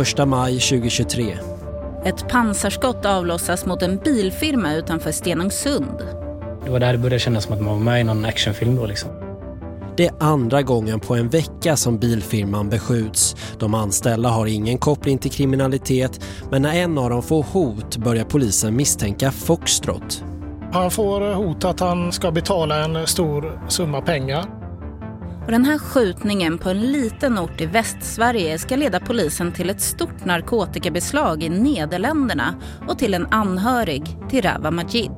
1 maj 2023. Ett pansarskott avlossas mot en bilfirma utanför Stenungsund. Det var där det började kännas som att man var med i någon actionfilm då liksom. Det är andra gången på en vecka som bilfirman beskjuts. De anställda har ingen koppling till kriminalitet men när en av dem får hot börjar polisen misstänka Foxtrot. Han får hot att han ska betala en stor summa pengar. Och den här skjutningen på en liten ort i Västsverige ska leda polisen till ett stort narkotikabeslag i Nederländerna och till en anhörig till Rawa Majid.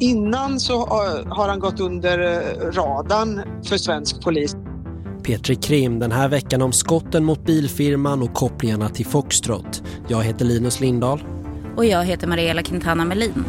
Innan så har han gått under eh, radarn för svensk polis. Petri Krim den här veckan om skotten mot bilfirman och kopplingarna till Foxtrot. Jag heter Linus Lindahl. Och jag heter Mariella Quintana Melin.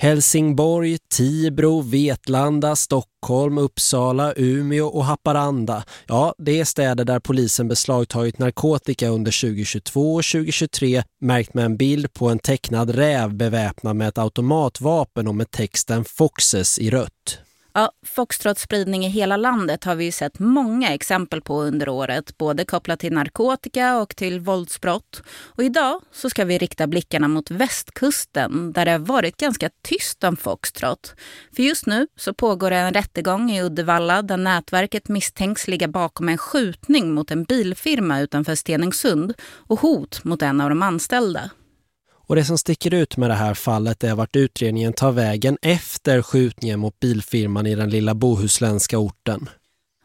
Helsingborg, Tibro, Vetlanda, Stockholm, Uppsala, Umeå och Haparanda. Ja, det är städer där polisen beslagtagit narkotika under 2022 och 2023 märkt med en bild på en tecknad räv beväpnad med ett automatvapen och med texten Foxes i rött. Ja, Foxtrot-spridning i hela landet har vi ju sett många exempel på under året, både kopplat till narkotika och till våldsbrott. Och idag så ska vi rikta blickarna mot västkusten där det har varit ganska tyst om Foxtrot. För just nu så pågår en rättegång i Uddevalla där nätverket misstänks ligga bakom en skjutning mot en bilfirma utanför Stenungsund och hot mot en av de anställda. Och det som sticker ut med det här fallet är vart utredningen tar vägen efter skjutningen mot bilfirman i den lilla bohuslänska orten.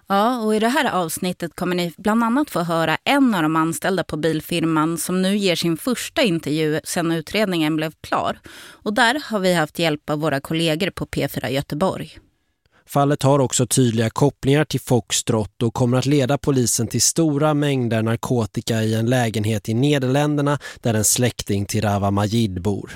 Ja, och i det här avsnittet kommer ni bland annat få höra en av de anställda på bilfirman som nu ger sin första intervju sedan utredningen blev klar. Och där har vi haft hjälp av våra kollegor på P4 Göteborg. Fallet har också tydliga kopplingar till Foxtrot och kommer att leda polisen till stora mängder narkotika i en lägenhet i Nederländerna där en släkting till Rava Majid bor.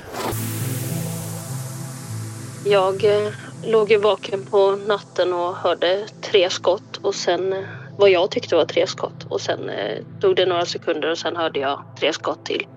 Jag eh, låg ju vaken på natten och hörde tre skott och sen eh, vad jag tyckte var tre skott och sen eh, tog det några sekunder och sen hörde jag tre skott till.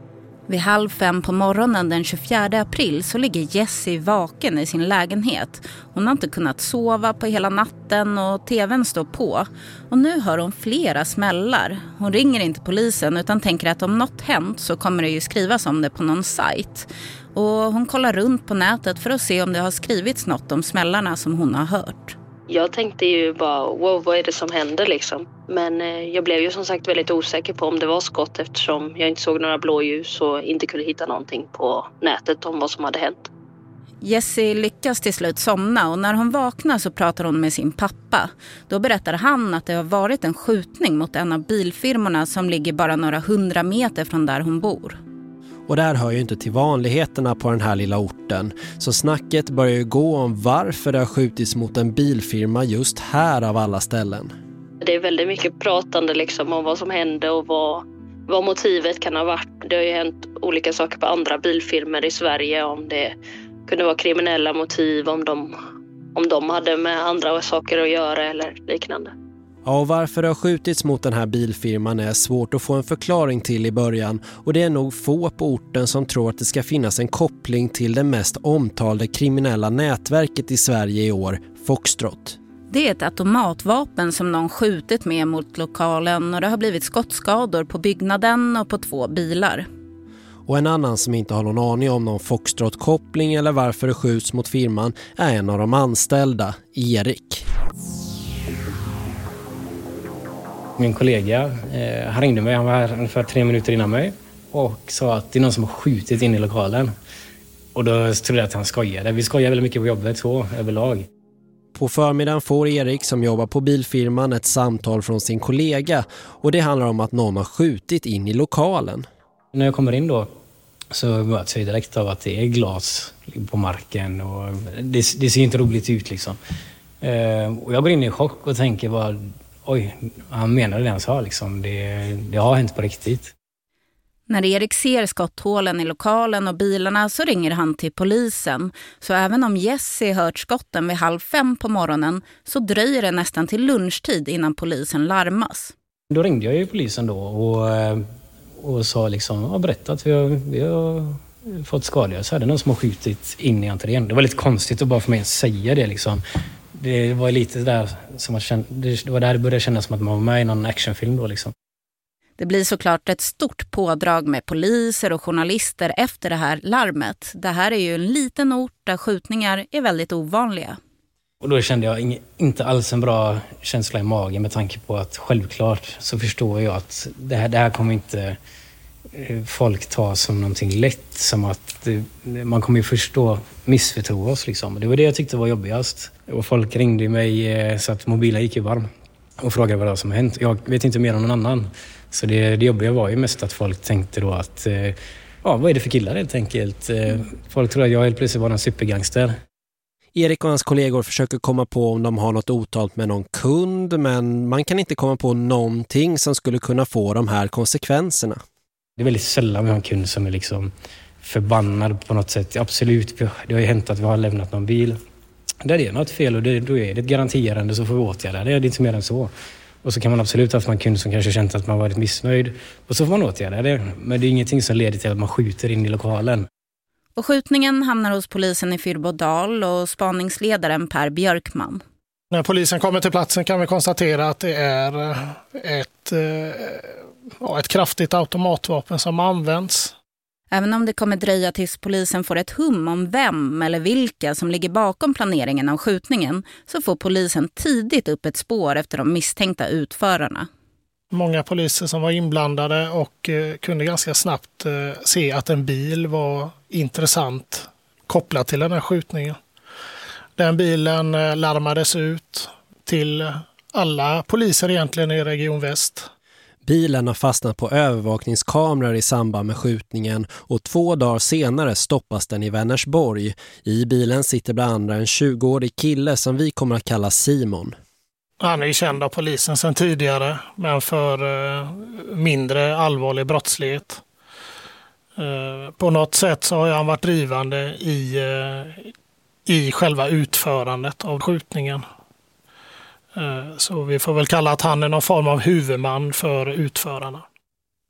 Vid halv fem på morgonen den 24 april så ligger Jessie vaken i sin lägenhet. Hon har inte kunnat sova på hela natten och tvn står på. Och nu hör hon flera smällar. Hon ringer inte polisen utan tänker att om något hänt så kommer det ju skrivas om det på någon sajt. Och hon kollar runt på nätet för att se om det har skrivits något om smällarna som hon har hört. Jag tänkte ju bara wow, vad är det som händer liksom? Men eh, jag blev ju som sagt väldigt osäker på om det var skott eftersom jag inte såg några blåljus och inte kunde hitta någonting på nätet om vad som hade hänt. Jessie lyckas till slut somna och när hon vaknar så pratar hon med sin pappa. Då berättar han att det har varit en skjutning mot en av bilfirmorna som ligger bara några hundra meter från där hon bor. Och där hör ju inte till vanligheterna på den här lilla orten. Så snacket börjar ju gå om varför det har skjutits mot en bilfirma just här av alla ställen. Det är väldigt mycket pratande liksom om vad som hände och vad, vad motivet kan ha varit. Det har ju hänt olika saker på andra bilfirmor i Sverige om det kunde vara kriminella motiv, om de, om de hade med andra saker att göra eller liknande. Ja, och varför det har skjutits mot den här bilfirman är svårt att få en förklaring till i början och det är nog få på orten som tror att det ska finnas en koppling till det mest omtalade kriminella nätverket i Sverige i år, Foxtrot. Det är ett automatvapen som någon skjutit med mot lokalen och det har blivit skottskador på byggnaden och på två bilar. Och en annan som inte har någon aning om någon Foxtrot-koppling eller varför det skjuts mot firman är en av de anställda, Erik. Min kollega, eh, han ringde mig, han var här ungefär tre minuter innan mig och sa att det är någon som har skjutit in i lokalen. Och då trodde jag att han skojade. Vi skojar väldigt mycket på jobbet så, överlag. På förmiddagen får Erik som jobbar på bilfirman ett samtal från sin kollega och det handlar om att någon har skjutit in i lokalen. När jag kommer in då så möts jag direkt av att det är glas på marken och det, det ser inte roligt ut liksom. Eh, och jag går in i chock och tänker bara oj, han menade det han sa liksom. Det, det har hänt på riktigt. När Erik ser skotthålen i lokalen och bilarna så ringer han till polisen. Så även om Jesse hört skotten vid halv fem på morgonen så dröjer det nästan till lunchtid innan polisen larmas. Då ringde jag ju polisen då och, eh, och sa liksom, ja, berätta att vi har, vi har fått skadegörelse. Det är någon som har skjutit in i entrén. Det var lite konstigt att bara för mig att säga det liksom det var lite där som man kände, det var där det började kännas som att man var med i någon actionfilm då liksom. Det blir såklart ett stort pådrag med poliser och journalister efter det här larmet. Det här är ju en liten ort där skjutningar är väldigt ovanliga. Och då kände jag inte alls en bra känsla i magen med tanke på att självklart så förstår jag att det här, det här kommer inte eh, folk ta som någonting lätt. Som att det, man kommer ju förstå, missförtro oss liksom. Det var det jag tyckte var jobbigast. Och folk ringde mig eh, så att mobilen gick ju varm och frågade vad det var som hänt. Jag vet inte mer än någon annan. Så det, det jobbiga var ju mest att folk tänkte då att, eh, ja vad är det för killar helt enkelt? Folk trodde att jag helt plötsligt var en supergangster. Erik och hans kollegor försöker komma på om de har något otalt med någon kund men man kan inte komma på någonting som skulle kunna få de här konsekvenserna. Det är väldigt sällan vi har en kund som är liksom förbannad på något sätt. Absolut, det har ju hänt att vi har lämnat någon bil där det är något fel och det, då är det ett garanterande så får vi åtgärda det. Det är inte mer än så. Och så kan man absolut ha haft en kund som kanske känt att man varit missnöjd och så får man åtgärda det. Men det är ingenting som leder till att man skjuter in i lokalen. Och skjutningen hamnar hos polisen i Fyrbodal och spaningsledaren Per Björkman. När polisen kommer till platsen kan vi konstatera att det är eh, ett, eh, ett kraftigt automatvapen som används. Även om det kommer dröja tills polisen får ett hum om vem eller vilka som ligger bakom planeringen av skjutningen så får polisen tidigt upp ett spår efter de misstänkta utförarna. Många poliser som var inblandade och eh, kunde ganska snabbt eh, se att en bil var intressant kopplat till den här skjutningen. Den bilen eh, larmades ut till alla poliser egentligen i Region Väst. Bilen har fastnat på övervakningskameror i samband med skjutningen och två dagar senare stoppas den i Vänersborg. I bilen sitter bland andra en 20-årig kille som vi kommer att kalla Simon. Han är känd av polisen sedan tidigare men för eh, mindre allvarlig brottslighet. Eh, på något sätt så har han varit drivande i, eh, i själva utförandet av skjutningen. Eh, så vi får väl kalla att han är någon form av huvudman för utförarna.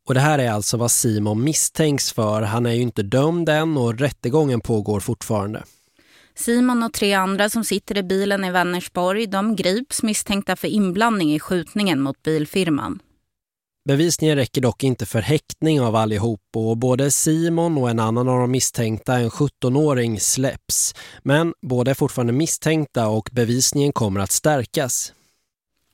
Och det här är alltså vad Simon misstänks för. Han är ju inte dömd än och rättegången pågår fortfarande. Simon och tre andra som sitter i bilen i Vänersborg, de grips misstänkta för inblandning i skjutningen mot bilfirman. Bevisningen räcker dock inte för häktning av allihop och både Simon och en annan av de misstänkta, en 17-åring, släpps. Men båda är fortfarande misstänkta och bevisningen kommer att stärkas.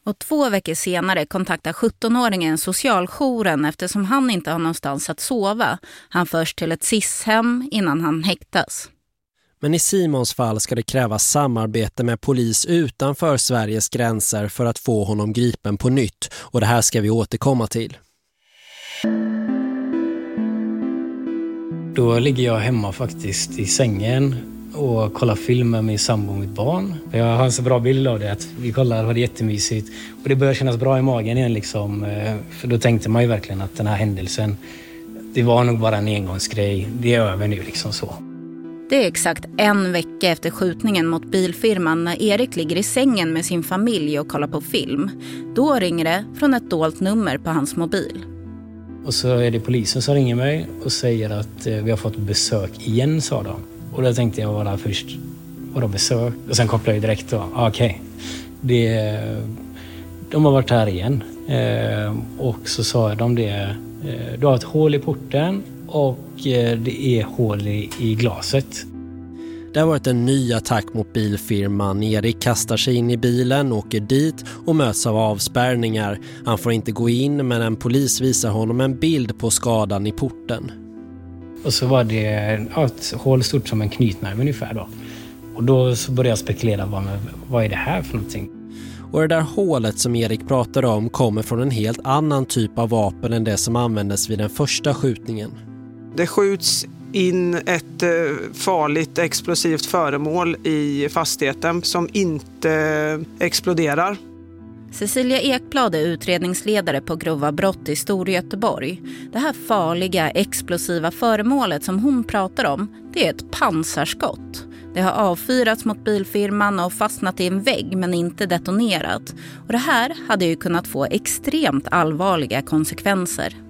Och två veckor senare kontaktar 17-åringen socialjouren eftersom han inte har någonstans att sova. Han förs till ett SIS-hem innan han häktas. Men i Simons fall ska det krävas samarbete med polis utanför Sveriges gränser för att få honom gripen på nytt. Och det här ska vi återkomma till. Då ligger jag hemma faktiskt i sängen och kollar film med min sambo och mitt barn. Jag har en så bra bild av det att vi kollar och det är jättemysigt. Och det börjar kännas bra i magen igen liksom. Eh, för då tänkte man ju verkligen att den här händelsen, det var nog bara en engångsgrej. Det är över nu liksom så. Det är exakt en vecka efter skjutningen mot bilfirman när Erik ligger i sängen med sin familj och kollar på film. Då ringer det från ett dolt nummer på hans mobil. Och så är det polisen som ringer mig och säger att eh, vi har fått besök igen, sa de. Och då tänkte jag vara först, vadå besök? Och sen kopplade jag direkt då, ah, okej. Okay. de har varit här igen. Eh, och så sa de det, eh, du har ett hål i porten och eh, det är hål i, i glaset. Det har varit en ny attack mot bilfirman. Erik kastar sig in i bilen, åker dit och möts av avspärrningar. Han får inte gå in men en polis visar honom en bild på skadan i porten. Och så var det ett hål stort som en knytnäve ungefär då. Och då så började jag spekulera, vad, vad är det här för någonting? Och det där hålet som Erik pratar om kommer från en helt annan typ av vapen än det som användes vid den första skjutningen. Det skjuts in ett eh, farligt explosivt föremål i fastigheten som inte exploderar. Cecilia Ekblad är utredningsledare på grova brott i Storgöteborg. Det här farliga explosiva föremålet som hon pratar om, det är ett pansarskott. Det har avfyrats mot bilfirman och fastnat i en vägg men inte detonerat. Och det här hade ju kunnat få extremt allvarliga konsekvenser.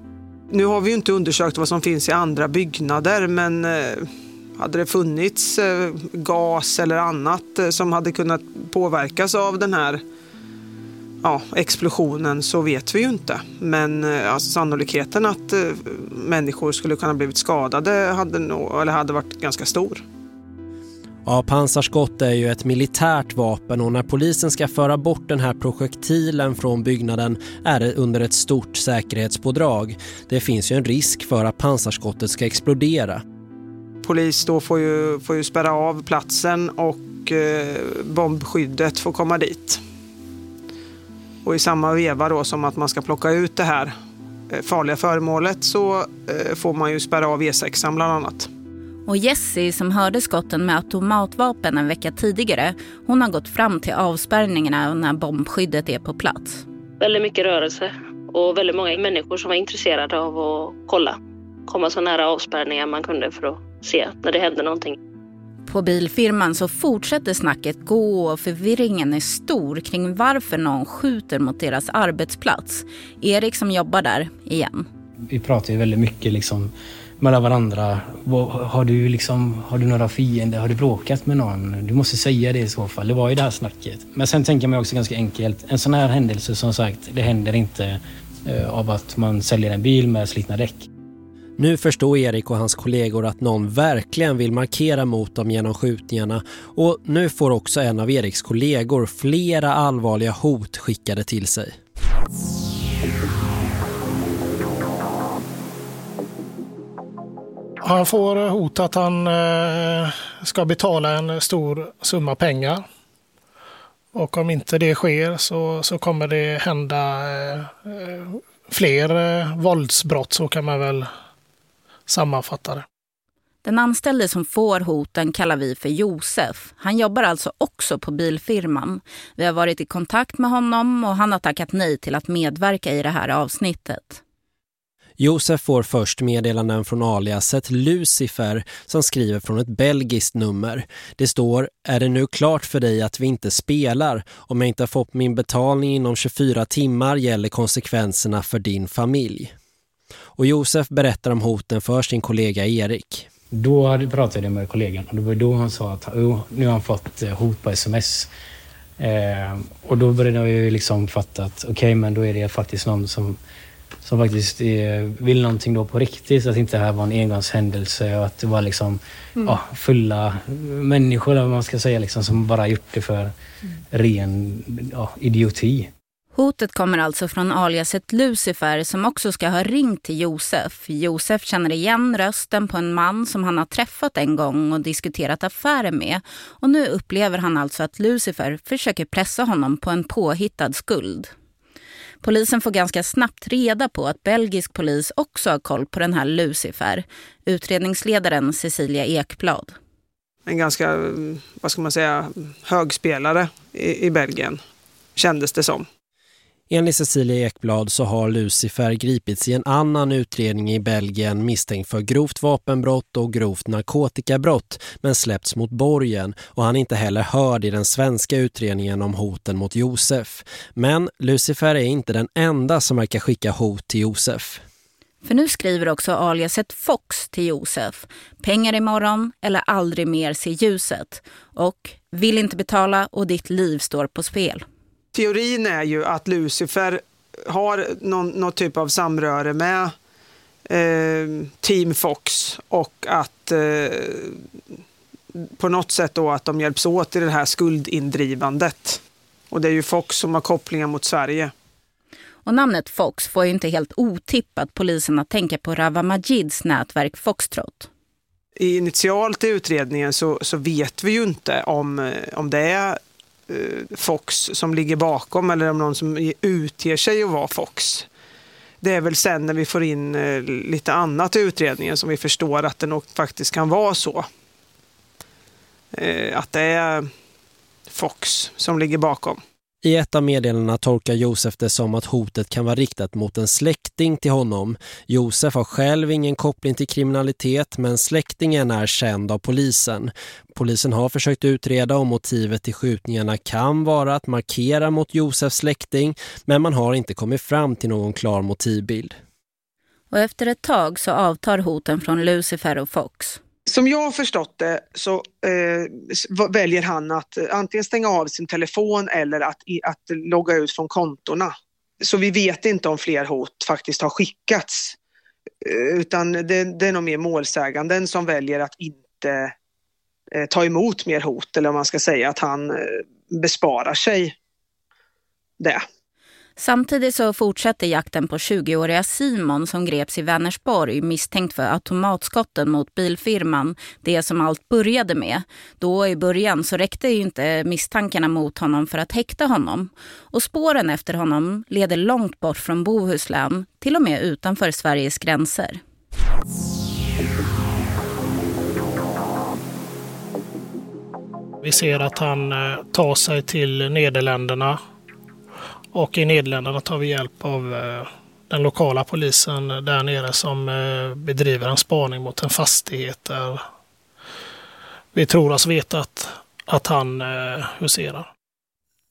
Nu har vi ju inte undersökt vad som finns i andra byggnader men eh, Hade det funnits eh, gas eller annat eh, som hade kunnat påverkas av den här ja, explosionen så vet vi ju inte. Men alltså, sannolikheten att människor skulle kunna blivit skadade hade, eller hade varit ganska stor. Ja, pansarskott är ju ett militärt vapen och när polisen ska föra bort den här projektilen från byggnaden är det under ett stort säkerhetspådrag. Det finns ju en risk för att pansarskottet ska explodera. Polis då får ju, får ju spärra av platsen och eh, bombskyddet får komma dit. Och i samma veva då som att man ska plocka ut det här eh, farliga föremålet så eh, får man ju spärra av E6 bland annat. Och Jessie som hörde skotten med automatvapen en vecka tidigare, hon har gått fram till avspärrningarna när bombskyddet är på plats. Väldigt mycket rörelse och väldigt många människor som var intresserade av att kolla. Komma så nära avspärrningar man kunde för att se när det hände någonting. På bilfirman så fortsätter snacket gå och förvirringen är stor kring varför någon skjuter mot deras arbetsplats. Erik som jobbar där igen. Vi pratar ju väldigt mycket liksom mellan varandra. Har du, liksom, har du några fiender? Har du bråkat med någon? Du måste säga det i så fall. Det var ju det här snacket. Men sen tänker man också ganska enkelt. En sån här händelse som sagt, det händer inte eh, av att man säljer en bil med slitna däck. Nu förstår Erik och hans kollegor att någon verkligen vill markera mot dem genom skjutningarna och nu får också en av Eriks kollegor flera allvarliga hot skickade till sig. Han får hot att han eh, ska betala en stor summa pengar. Och om inte det sker så, så kommer det hända eh, fler eh, våldsbrott, så kan man väl sammanfatta det. Den anställde som får hoten kallar vi för Josef. Han jobbar alltså också på bilfirman. Vi har varit i kontakt med honom och han har tackat nej till att medverka i det här avsnittet. Josef får först meddelanden från aliaset Lucifer som skriver från ett belgiskt nummer. Det står, är det nu klart för dig att vi inte spelar? Om jag inte har fått min betalning inom 24 timmar gäller konsekvenserna för din familj. Och Josef berättar om hoten för sin kollega Erik. Då pratade jag med kollegan och det var då han sa att oh, nu har han fått eh, hot på sms. Eh, och då började jag liksom fatta att okej, okay, men då är det faktiskt någon som som faktiskt vill någonting då på riktigt. Så att inte det här var en engångshändelse och att det var liksom mm. ja, fulla människor, eller man ska säga, liksom, som bara gjort det för mm. ren ja, idioti. Hotet kommer alltså från aliaset Lucifer som också ska ha ringt till Josef. Josef känner igen rösten på en man som han har träffat en gång och diskuterat affärer med. Och nu upplever han alltså att Lucifer försöker pressa honom på en påhittad skuld. Polisen får ganska snabbt reda på att belgisk polis också har koll på den här Lucifer. Utredningsledaren Cecilia Ekblad. En ganska, vad ska man säga, högspelare i, i Belgien kändes det som. Enligt Cecilia Ekblad så har Lucifer gripits i en annan utredning i Belgien misstänkt för grovt vapenbrott och grovt narkotikabrott men släppts mot borgen och han är inte heller hörd i den svenska utredningen om hoten mot Josef. Men Lucifer är inte den enda som verkar skicka hot till Josef. För nu skriver också aliaset Fox till Josef. Pengar imorgon eller aldrig mer se ljuset. Och vill inte betala och ditt liv står på spel teorin är ju att Lucifer har någon, någon typ av samröre med eh, Team Fox och att eh, på något sätt då att de hjälps åt i det här skuldindrivandet. Och det är ju Fox som har kopplingar mot Sverige. Och namnet Fox får ju inte helt otippat polisen att tänka på Rava Majids nätverk Foxtrot. Initialt i utredningen så, så vet vi ju inte om, eh, om det är Eh, Fox som ligger bakom eller om någon som utger sig att vara Fox. Det är väl sen när vi får in eh, lite annat i utredningen som vi förstår att det nog faktiskt kan vara så. Eh, att det är Fox som ligger bakom. I ett av meddelandena tolkar Josef det som att hotet kan vara riktat mot en släkting till honom. Josef har själv ingen koppling till kriminalitet men släktingen är känd av polisen. Polisen har försökt utreda om motivet till skjutningarna kan vara att markera mot Josefs släkting men man har inte kommit fram till någon klar motivbild. Och efter ett tag så avtar hoten från Lucifer och Fox. Som jag har förstått det så eh, väljer han att antingen stänga av sin telefon eller att, att logga ut från kontona. Så vi vet inte om fler hot faktiskt har skickats. Eh, utan det, det är nog mer målsäganden som väljer att inte eh, ta emot mer hot eller om man ska säga att han eh, besparar sig det. Samtidigt så fortsätter jakten på 20-åriga Simon som greps i Vänersborg misstänkt för automatskotten mot bilfirman. Det som allt började med. Då i början så räckte ju inte misstankarna mot honom för att häkta honom. Och spåren efter honom leder långt bort från Bohuslän, till och med utanför Sveriges gränser. Vi ser att han eh, tar sig till Nederländerna och i Nederländerna tar vi hjälp av eh, den lokala polisen där nere som eh, bedriver en spaning mot en fastighet där vi tror oss veta att, att han eh, huserar.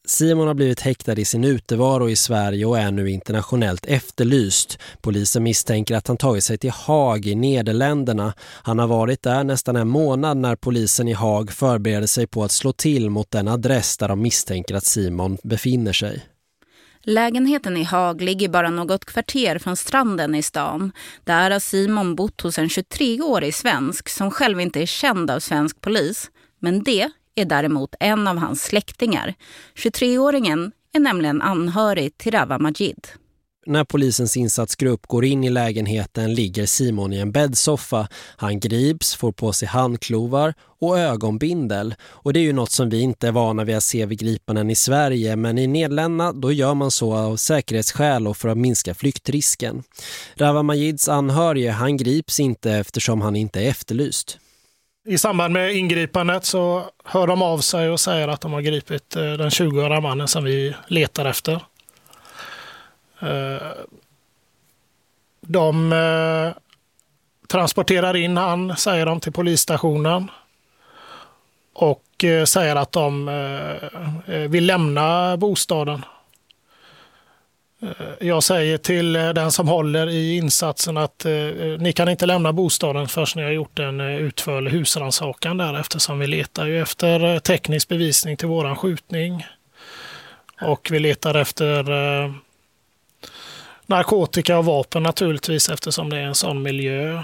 Simon har blivit häktad i sin utevaro i Sverige och är nu internationellt efterlyst. Polisen misstänker att han tagit sig till Haag i Nederländerna. Han har varit där nästan en månad när polisen i Haag förbereder sig på att slå till mot den adress där de misstänker att Simon befinner sig. Lägenheten i Haag ligger bara något kvarter från stranden i stan. Där har Simon bott hos en 23-årig svensk som själv inte är känd av svensk polis. Men det är däremot en av hans släktingar. 23-åringen är nämligen anhörig till Rawa Majid. När polisens insatsgrupp går in i lägenheten ligger Simon i en bäddsoffa. Han grips, får på sig handklovar och ögonbindel. Och det är ju något som vi inte är vana vid att se vid gripanden i Sverige. Men i Nederländerna då gör man så av säkerhetsskäl och för att minska flyktrisken. Rawa Majids anhörige han grips inte eftersom han inte är efterlyst. I samband med ingripandet så hör de av sig och säger att de har gripit eh, den 20-åriga mannen som vi letar efter. Eh, de eh, transporterar in han, säger de, till polisstationen och eh, säger att de vill lämna bostaden. Jag säger till den som håller i insatsen att ni kan inte lämna bostaden förrän ni har gjort en utförlig husrannsakan där eftersom vi letar ju efter teknisk bevisning till våran skjutning. Och vi letar efter narkotika och vapen naturligtvis eftersom det är en sån miljö.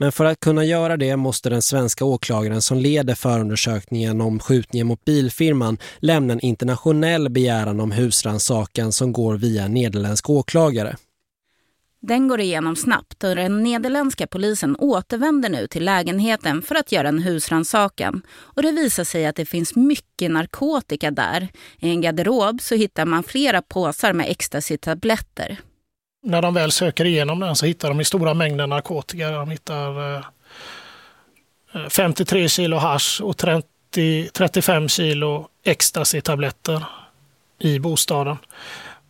Men för att kunna göra det måste den svenska åklagaren som leder förundersökningen om skjutningen mot bilfirman lämna en internationell begäran om husransakan som går via en nederländsk åklagare. Den går igenom snabbt och den nederländska polisen återvänder nu till lägenheten för att göra en husrannsakan. Och det visar sig att det finns mycket narkotika där. I en garderob så hittar man flera påsar med ecstasy-tabletter. När de väl söker igenom den så hittar de i stora mängder narkotika. De hittar eh, 53 kilo hash och 30, 35 kilo ecstasy-tabletter i bostaden.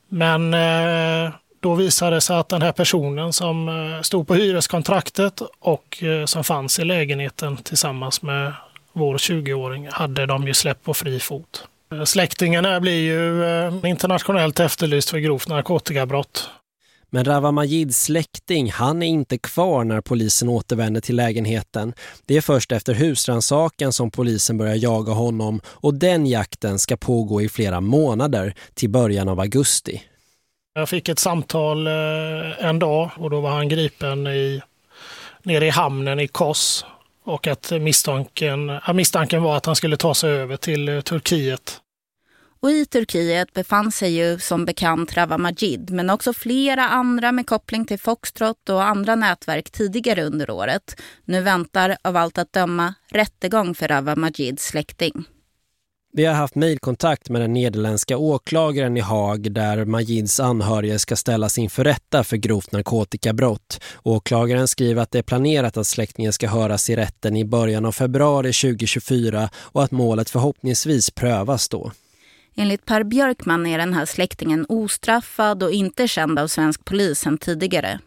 Men eh, då visade det sig att den här personen som eh, stod på hyreskontraktet och eh, som fanns i lägenheten tillsammans med vår 20-åring hade de ju släppt på fri fot. Släktingen här blir ju eh, internationellt efterlyst för grovt narkotikabrott. Men Rawa Majids släkting, han är inte kvar när polisen återvänder till lägenheten. Det är först efter husransaken som polisen börjar jaga honom och den jakten ska pågå i flera månader till början av augusti. Jag fick ett samtal eh, en dag och då var han gripen i, nere i hamnen i Kos och att misstanken, misstanken var att han skulle ta sig över till eh, Turkiet. Och i Turkiet befann sig ju som bekant Rawa Majid men också flera andra med koppling till Foxtrot och andra nätverk tidigare under året. Nu väntar av allt att döma rättegång för Rawa Majids släkting. Vi har haft mejlkontakt med den nederländska åklagaren i Haag där Majids anhöriga ska ställas inför rätta för grovt narkotikabrott. Åklagaren skriver att det är planerat att släktingen ska höras i rätten i början av februari 2024 och att målet förhoppningsvis prövas då. Enligt Per Björkman är den här släktingen ostraffad och inte känd av svensk polis sedan tidigare.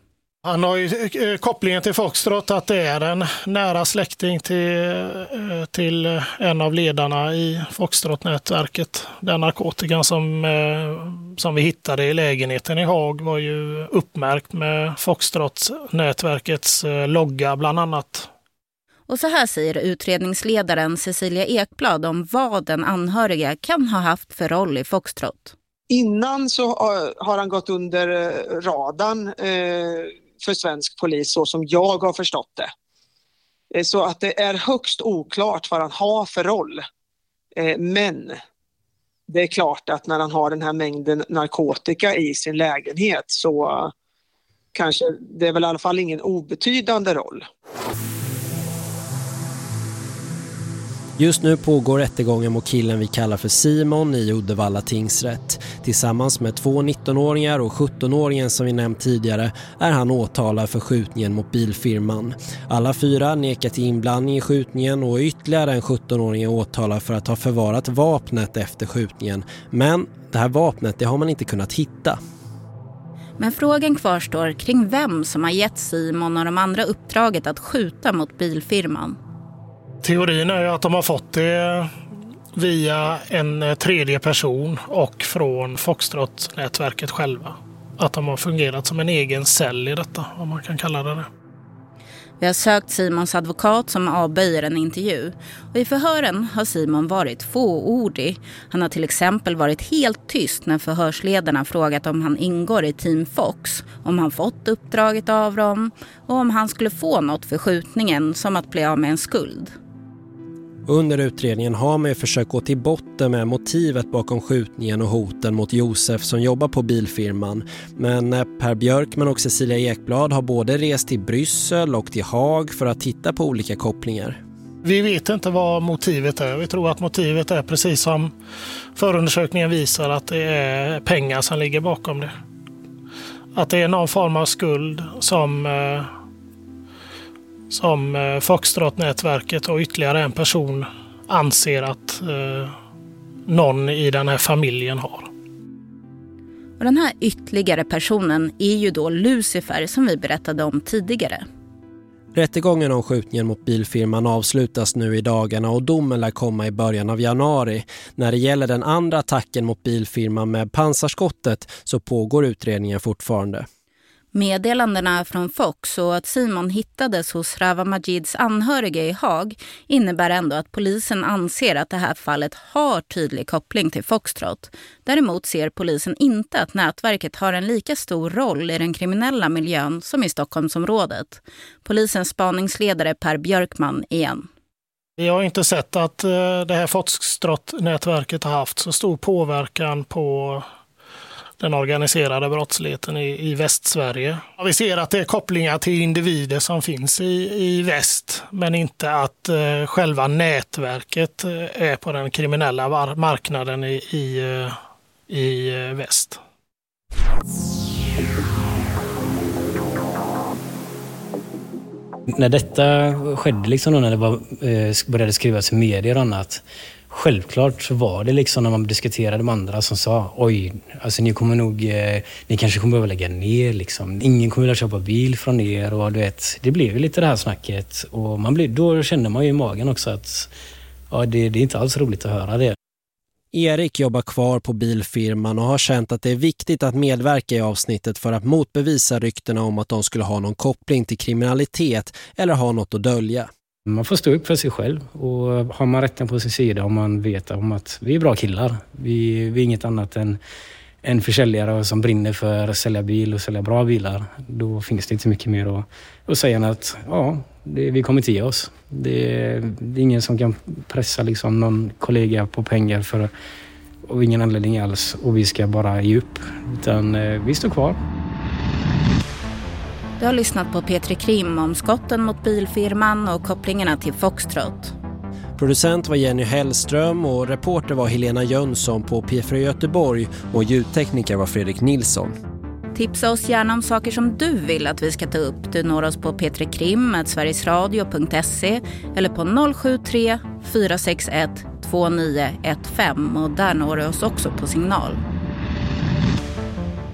Han har ju eh, kopplingen till Foxtrot att det är en nära släkting till, eh, till en av ledarna i Foxtrot-nätverket. Den narkotikan som, eh, som vi hittade i lägenheten i Haag var ju uppmärkt med Foxtrot-nätverkets logga bland annat. Och så här säger utredningsledaren Cecilia Ekblad om vad den anhöriga kan ha haft för roll i Foxtrot. Innan så har han gått under eh, radarn eh, för svensk polis så som jag har förstått det. Eh, så att det är högst oklart vad han har för roll. Eh, men det är klart att när han har den här mängden narkotika i sin lägenhet så kanske det är väl i alla fall ingen obetydande roll. Just nu pågår rättegången mot killen vi kallar för Simon i Uddevalla tingsrätt. Tillsammans med två 19-åringar och 17-åringen som vi nämnt tidigare är han åtalad för skjutningen mot bilfirman. Alla fyra nekar till inblandning i skjutningen och ytterligare en 17-åring är åtalad för att ha förvarat vapnet efter skjutningen. Men det här vapnet det har man inte kunnat hitta. Men frågan kvarstår kring vem som har gett Simon och de andra uppdraget att skjuta mot bilfirman. Teorin är att de har fått det via en eh, tredje person och från Foxtrot-nätverket själva. Att de har fungerat som en egen cell i detta, om man kan kalla det det. Vi har sökt Simons advokat som avböjer en intervju. Och I förhören har Simon varit fåordig. Han har till exempel varit helt tyst när förhörsledarna frågat om han ingår i Team Fox, om han fått uppdraget av dem och om han skulle få något för skjutningen som att bli av med en skuld. Under utredningen har man ju försökt gå till botten med motivet bakom skjutningen och hoten mot Josef som jobbar på bilfirman. Men Per Björkman och Cecilia Ekblad har både rest till Bryssel och till Haag för att titta på olika kopplingar. Vi vet inte vad motivet är. Vi tror att motivet är precis som förundersökningen visar att det är pengar som ligger bakom det. Att det är någon form av skuld som eh, som eh, Foxtrot-nätverket och ytterligare en person anser att eh, någon i den här familjen har. Och den här ytterligare personen är ju då Lucifer som vi berättade om tidigare. Rättegången om skjutningen mot bilfirman avslutas nu i dagarna och domen lär komma i början av januari. När det gäller den andra attacken mot bilfirman med pansarskottet så pågår utredningen fortfarande. Meddelandena från Fox och att Simon hittades hos Rava Majids anhöriga i Haag innebär ändå att polisen anser att det här fallet har tydlig koppling till Foxtrot. Däremot ser polisen inte att nätverket har en lika stor roll i den kriminella miljön som i Stockholmsområdet. Polisens spaningsledare Per Björkman igen. Vi har inte sett att eh, det här Foxtrot-nätverket har haft så stor påverkan på den organiserade brottsligheten i, i Västsverige. Vi ser att det är kopplingar till individer som finns i, i väst, men inte att eh, själva nätverket eh, är på den kriminella marknaden i, i, eh, i eh, väst. När detta skedde, liksom, när det var, eh, började skrivas i medier och annat, Självklart så var det liksom när man diskuterade med andra som sa oj, alltså ni kommer nog, eh, ni kanske kommer behöva lägga ner liksom. Ingen kommer vilja köpa bil från er och du vet, det blev ju lite det här snacket och man blev, då kände man ju i magen också att ja, det, det är inte alls roligt att höra det. Erik jobbar kvar på bilfirman och har känt att det är viktigt att medverka i avsnittet för att motbevisa ryktena om att de skulle ha någon koppling till kriminalitet eller ha något att dölja. Man får stå upp för sig själv och har man rätten på sin sida och man vet om att vi är bra killar. Vi, vi är inget annat än en försäljare som brinner för att sälja bil och sälja bra bilar. Då finns det inte mycket mer att, att säga än att ja, det, vi kommer inte ge oss. Det, det, är ingen som kan pressa liksom någon kollega på pengar för av ingen anledning alls och vi ska bara ge upp. Utan eh, vi står kvar. Du har lyssnat på Petri Krim om skotten mot bilfirman och kopplingarna till Foxtrot. Producent var Jenny Hellström och reporter var Helena Jönsson på P4 Göteborg och ljudtekniker var Fredrik Nilsson. Tipsa oss gärna om saker som du vill att vi ska ta upp. Du når oss på p3krim.sverigesradio.se eller på 073 461 2915 och där når du oss också på signal.